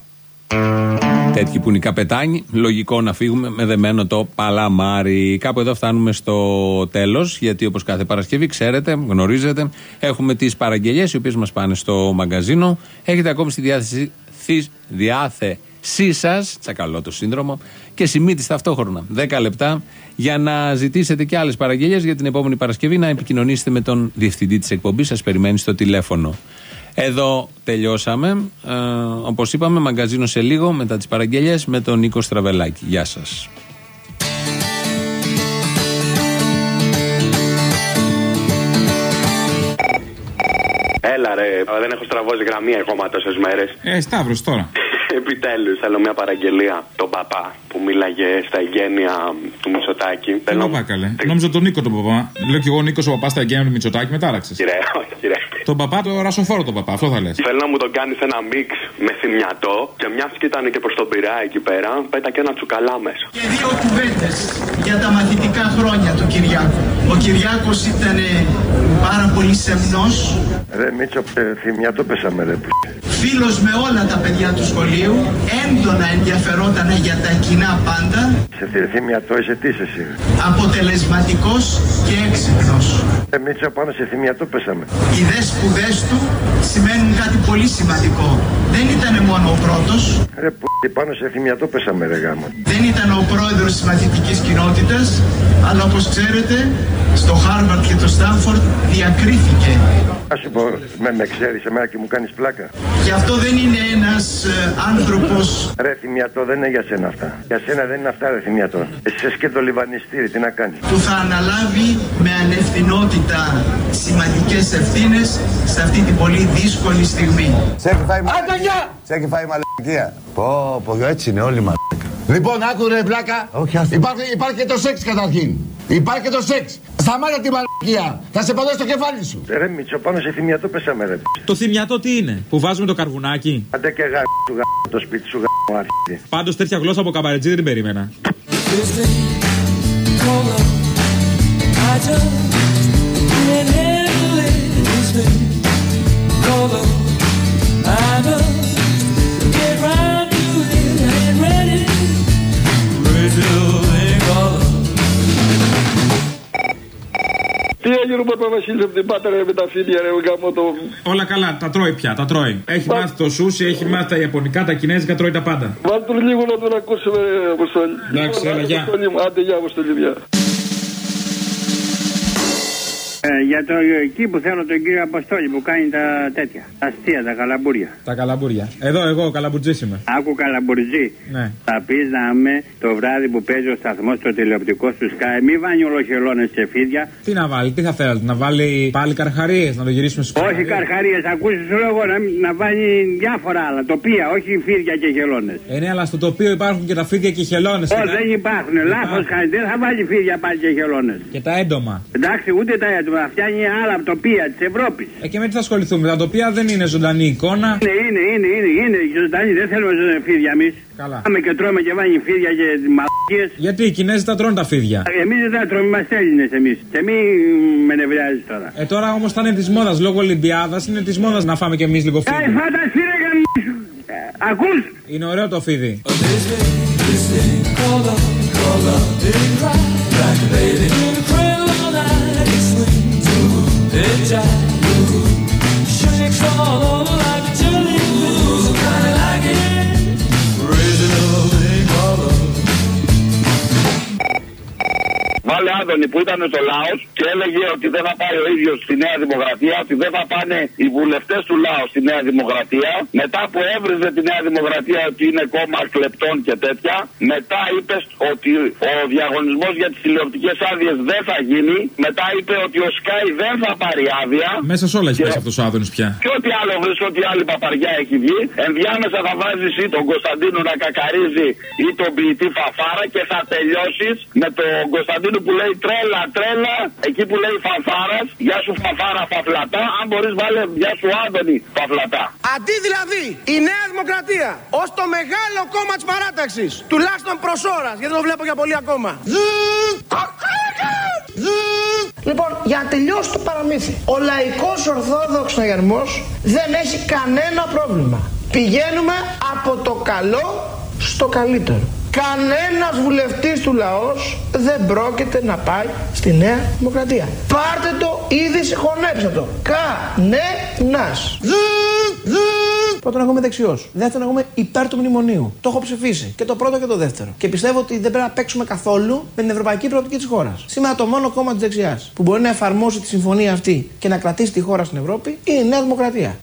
Τέτοιοι που είναι οι καπετάνοι, λογικό να φύγουμε με δεμένο το παλαμάρι. Κάπου εδώ φτάνουμε στο τέλος, γιατί όπως κάθε Παρασκευή, ξέρετε, γνωρίζετε, έχουμε τις παραγγελίες οι οποίες μας πάνε στο μαγκαζίνο. Έχετε ακόμη στη διάθεση, θυ- διάθεσή σας, τσακαλώ το σύνδρομο, και σημείτη ταυτόχρονα. 10 λεπτά για να ζητήσετε και άλλες παραγγελίες για την επόμενη Παρασκευή να επικοινωνήσετε με τον διευθυντή της εκπομπής. Σας περιμένει στο τηλέφωνο. Εδώ τελειώσαμε. Ε, Όπως είπαμε, μαγκαζίνο σε λίγο μετά τις παραγγελίε με τον Νίκο Στραβελάκη. Γεια σας. Έλα ρε, δεν έχω στραβώσει γραμμή ακόμα τόσες μέρες. Ε, Σταύρος τώρα. Επιτέλους, θέλω μια παραγγελία. Τον παπά που μίλαγε στα εγγένεια του Μητσοτάκη. Τι παπά καλέ. Νόμιζα τον Νίκο τον παπά. Λέω κι εγώ Νίκος ο παπάς στα εγγένεια του Μητσοτάκη, με τάραξε. Κύριε, όχι, κύριε. Τον παπά, το ρασοφόρο τον παπά, αυτό θα λες. Θέλω να μου τον κάνεις ένα μίξ με θυμιατό και μια και ήταν και προς τον πειρά εκεί πέρα, πέτα και ένα τσουκαλά μέσα. Και δύο κουβέντες για τα μαθητικά χρόνια του Κυριάκου. Ο Κυριάκος ήταν πάρα πολύ σεμνός, Ρε Μίτσο, ε, θυμιά το πέσαμε ρε. Φίλος με όλα τα παιδιά του σχολείου, έντονα ενδιαφερόταν για τα κοινά πάντα, Σε θυμιά το είσαι τι είσαι εσύ. αποτελεσματικός και έξυπνος. Ρε Μίτσο, πάνω σε θυμιά το πέσαμε. Οι δες σπουδές του σημαίνουν κάτι πολύ σημαντικό. Δεν ήταν μόνο ο πρώτος, Ρε που πάνω σε θυμιά το πέσαμε ρε γάμο. δεν ήταν ο πρόεδρος της μαθητικής κοινότητας, αλλά όπως ξέρετε, στο Χάρβαρτ και το Στάνφορντ διακρίθηκε. Α σου πω, με, με ξέρεις εμένα και μου κάνεις πλάκα. Και αυτό δεν είναι ένας ε, άνθρωπος Ρε θυμιατό δεν είναι για σένα αυτά. Για σένα δεν είναι αυτά ρε θυμιατό. Εσύ είσαι και το λιβανιστήρι, τι να κάνεις. που θα αναλάβει με ανευθυνότητα σημαντικές ευθύνες σε αυτή την πολύ δύσκολη στιγμή. Σε έχει φάει μαλακία. Σε έχει φάει μαλακία. Πω, πω, έτσι είναι όλοι μαλακία. Λοιπόν, άκου ρε βλάκα. Όχι, άστα. Υπάρχει, υπάρχει και το σεξ καταρχήν. Υπάρχει και το σεξ. Σταμάτα τη μαλακία. Θα σε παδώ στο κεφάλι σου. Ρε Μίτσο, πάνω σε θυμιατό πέσαμε ρε. Το θυμιατό τι είναι, που βάζουμε το καρβουνάκι; Άντε και γάμο σου γάμο το σπίτι σου γάμο άρχιτη. Πάντως τέτοια γλώσσα από καμπαρετζή δεν την περίμενα. Τι έγινε ο Παπαβασίλης από την Πάτρα με τα φίλια ρε γάμο το... Όλα καλά, τα τρώει πια, τα τρώει. Έχει μάθει το σούσι, έχει μάθει τα ιαπωνικά, τα κινέζικα, τρώει τα πάντα. Βάλτε τον λίγο να τον ακούσουμε ρε Αποστόλη. Εντάξει, έλα, γεια. Αποστόλη μου, Άντε γεια Αποστόλη, γεια. Ε, για το εκεί που θέλω τον κύριο Αποστόλη που κάνει τα τέτοια. Τα αστεία, τα καλαμπούρια. Τα καλαμπούρια. Εδώ, εγώ, καλαμπουρτζή είμαι. Άκου καλαμπουρτζή. Ναι. Θα πεις να είμαι το βράδυ που παίζει ο σταθμός στο τηλεοπτικό του Sky. Μη βάνει ολοχελώνες και φίδια. Τι να βάλει, τι θα θέλατε, να βάλει πάλι καρχαρίες, να το γυρίσουμε στους Όχι καρχαρίες, ακούσει σου λέω εγώ να, να βάλει διάφορα άλλα. Τοπία, όχι φίδια και χελώνες. Ε, ναι, αλλά στο τοπίο υπάρχουν και τα φίδια και οι χελώνες. Όχι, δεν υπάρχουν. Λάθος κάνει. Δεν θα βάλει φίδια πάλι και χελώνες. Και τα έντομα. Εντάξει, ούτε τα έντομα. Φτιάχνει άλλα τοπία της Ευρώπης. Ε, και με τι θα ασχοληθούμε, τα τοπία δεν είναι ζωντανή εικόνα. Είναι, είναι, είναι, είναι, είναι ζωντανή. Δεν θέλουμε ζωντανή φίδια εμείς. Καλά. Πάμε και τρώμε και βάνει φίδια και μαλακίες. Γιατί οι Κινέζοι τα τρώνε τα φίδια. Εμείς δεν τα τρώμε, είμαστε Έλληνες εμείς. Και μη με νευριάζεις τώρα. Ε, τώρα όμως θα είναι της μόδας λόγω Ολυμπιάδας, είναι της μόδας να φάμε κι εμείς λίγο Κάει φίδι. φάνταση ρε γαμίσου. Ε, Ακούς. Είναι ωραίο το φίδι. Życie już się over. Βάλε Άδωνη που ήταν στο λαό και έλεγε ότι δεν θα πάει ο ίδιος στη Νέα Δημοκρατία, ότι δεν θα πάνε οι βουλευτές του λαού στη Νέα Δημοκρατία. Μετά που έβριζε τη Νέα Δημοκρατία ότι είναι κόμμα κλεπτών και τέτοια, μετά είπε ότι ο διαγωνισμός για τις τηλεοπτικές άδειες δεν θα γίνει. Μετά είπε ότι ο Σκάι δεν θα πάρει άδεια. Μέσα σε όλα έχει πέσει αυτός ο Άδωνης πια. Και ό,τι άλλο βρει, ό,τι άλλη παπαριά έχει βγει. Ενδιάμεσα θα βάζεις ή τον Κωνσταντίνο να κακαρίζει ή τον ποιητή Φαφάρα και θα τελειώσεις με τον Κωνσταντίνο που λέει τρέλα, τρέλα, εκεί που λέει φανφάρα, γεια σου φανφάρα παφλατά, αν μπορείς βάλε γεια σου Άδωνη παφλατά. Αντί δηλαδή η Νέα Δημοκρατία ως το μεγάλο κόμμα της παράταξης, τουλάχιστον προς ώρας, γιατί δεν το βλέπω για πολύ ακόμα. Λοιπόν, για να τελειώσει το παραμύθι. Ο λαϊκός ορθόδοξος αγερμός δεν έχει κανένα πρόβλημα. Πηγαίνουμε από το καλό στο καλύτερο. Κανένας βουλευτής του λαός δεν πρόκειται να πάει στη Νέα Δημοκρατία. Πάρτε το ήδη συγχωνέψτε το. Κανένας. Πρώτον, εγώ είμαι δεξιός. Δεύτερον, εγώ είμαι υπέρ του μνημονίου. Το έχω ψηφίσει. Και το πρώτο και το δεύτερο. Και πιστεύω ότι δεν πρέπει να παίξουμε καθόλου με την ευρωπαϊκή προοπτική της χώρας. Σήμερα το μόνο κόμμα της δεξιάς που μπορεί να εφαρμόσει τη συμφωνία αυτή και να κρατήσει τη χώρα στην Ευρώπη είναι η Νέα Δημοκρατία.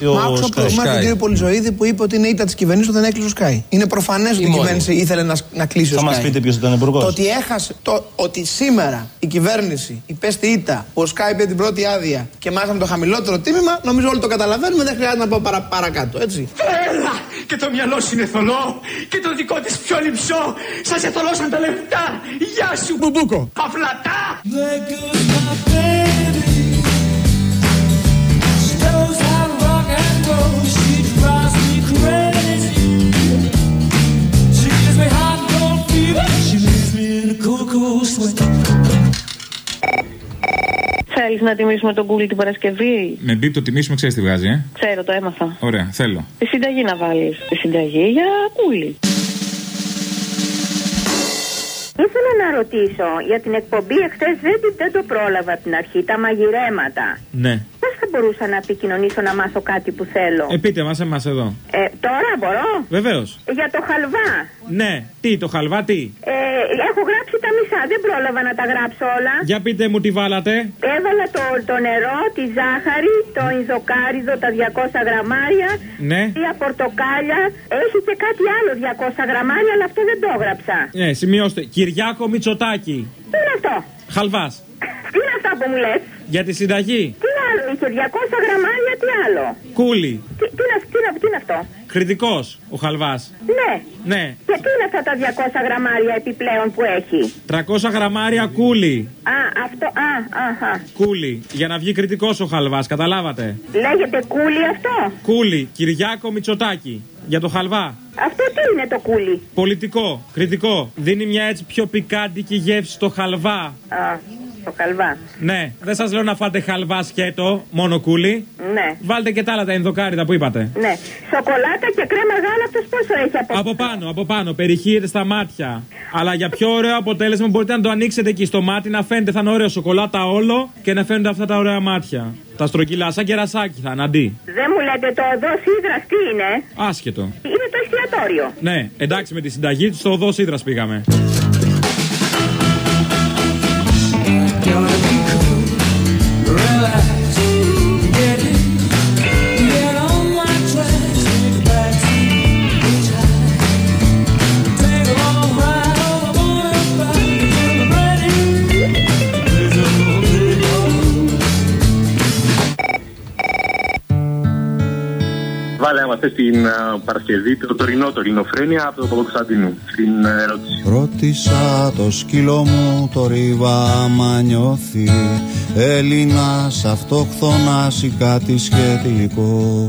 Μα άκουσα προηγουμένως τον κύριο Πολυζοίδη που είπε ότι είναι ήττα της κυβέρνησης όταν έκλεισε ο Sky. Είναι προφανές ότι η κυβέρνηση ήθελε να, να κλείσει ο Θα Sky. μας πείτε ποιος ήταν υπουργός. Το ότι έχασε, το, ότι σήμερα η κυβέρνηση υπέστη ήττα, ο Sky πήρε την πρώτη άδεια και μάλιστα με το χαμηλότερο τίμημα, νομίζω όλοι το καταλαβαίνουμε, δεν χρειάζεται να πάω παρα, παρακάτω, έτσι. Έλα! Και το μυαλό σου είναι θολό και το δικό της πιο λυψό. Σας εθολώσαν τα λεφτά. Γεια σου, μπουμπούκο. Παφλατά! Θέλεις να τιμήσουμε τον κούλι την Παρασκευή; Με μπίπ το τιμήσουμε, ξέρεις τι βγάζει, ε; Ξέρω, το έμαθα. Ωραία, θέλω. Τη συνταγή να βάλεις. Τη συνταγή για κούλι. Ήθελα να ρωτήσω για την εκπομπή εχθές δεν, δεν το πρόλαβα από την αρχή, τα μαγειρέματα. Ναι. Πώ θα μπορούσα να επικοινωνήσω να μάθω κάτι που θέλω. Ε, πείτε μας εμά εδώ. Ε, τώρα μπορώ; Βεβαίως. Για το χαλβά. Ναι. Τι, το χαλβά, τι; Ε, έχω γράψει τα μισά, δεν πρόλαβα να τα γράψω όλα. Για πείτε μου τι βάλατε; Έβαλα το, το νερό, τη ζάχαρη, το ιζοκάριδο, τα 200 γραμμάρια. Ναι. Τρία πορτοκάλια. Έχει και κάτι άλλο 200 γραμμάρια, αλλά αυτό δεν το έγραψα. Ναι, σημειώστε. Κυριάκο Μητσοτάκη. Τι είναι αυτό; Χαλβάς. Τι είναι αυτά που μου λες. Για τη συνταγή. Τι άλλο, είχε 200 γραμμάρια, τι άλλο. Κούλι. Τι, τι, είναι, τι, είναι, τι είναι αυτό; Κριτικός ο χαλβάς. Ναι. Ναι. Και τι είναι αυτά τα 200 γραμμάρια επιπλέον που έχει; 300 γραμμάρια κούλι. Α, αυτό, α, αχα. Κούλι. Για να βγει κριτικός ο χαλβάς, καταλάβατε. Λέγεται κούλι αυτό; Κούλι. Κυριάκο Μητσοτάκη. Για το χαλβά. Αυτό τι είναι το κούλι; Πολιτικό. Κριτικό. Δίνει μια έτσι πιο πικάντικη γεύση στο χαλβά. Α, το χαλβά. Ναι. Δεν σας λέω να φάτε χαλβά σκέτο, μόνο κούλι. Ναι. Βάλτε και τα άλλα τα ενδοκάριδα που είπατε. Ναι. Σοκολάτα και κρέμα γάλακτος πόσο έχει από Από πάνω, από πάνω. Περιχείρεται στα μάτια. Αλλά για πιο ωραίο αποτέλεσμα μπορείτε να το ανοίξετε εκεί στο μάτι, να φαίνεται θα είναι ωραίο σοκολάτα όλο και να φαίνονται αυτά τα ωραία μάτια. Τα στρογγυλά, σαν κερασάκι θα είναι αντί. Δεν μου λέτε το οδό σίδρας τι είναι; Άσχετο. Είναι το εστιατόριο. Ναι, εντάξει με τη συνταγή στο οδό Ήδρα πήγαμε. Βάλε άμα θες την α, Παρασκευή το τωρινό το Ελληνοφρένια από το Παπακοσταντίνου στην α, ερώτηση. Ρώτησα το σκύλο μου το ρίβα άμα νιώθει. Έλληνας αυτοχθονάς ή κάτι σχετικό.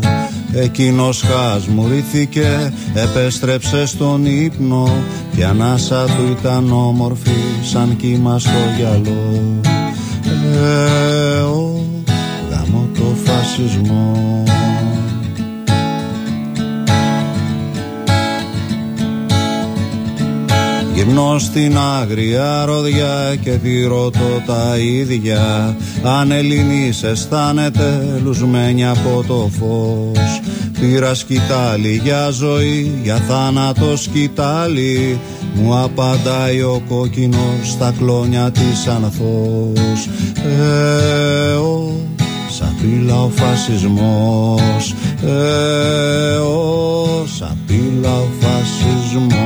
Εκείνος χασμουρήθηκε, επέστρεψε στον ύπνο. Κι ανάσα του ήταν όμορφη σαν κύμα στο γυαλό. Ε, ο, γαμώ το φασισμό Γυρνώ στην άγρια ροδιά και τη ρωτώ τα ίδια. Αν Ελληνής αισθάνεται λουσμένη από το φως Πήρα σκητάλη για ζωή, για θάνατο σκητάλη Μου απαντάει ο κόκκινος στα κλόνια της ανθός. Ε, ο, σαπίλα ο φασισμός. Ε, ο, σαπίλα ο φασισμός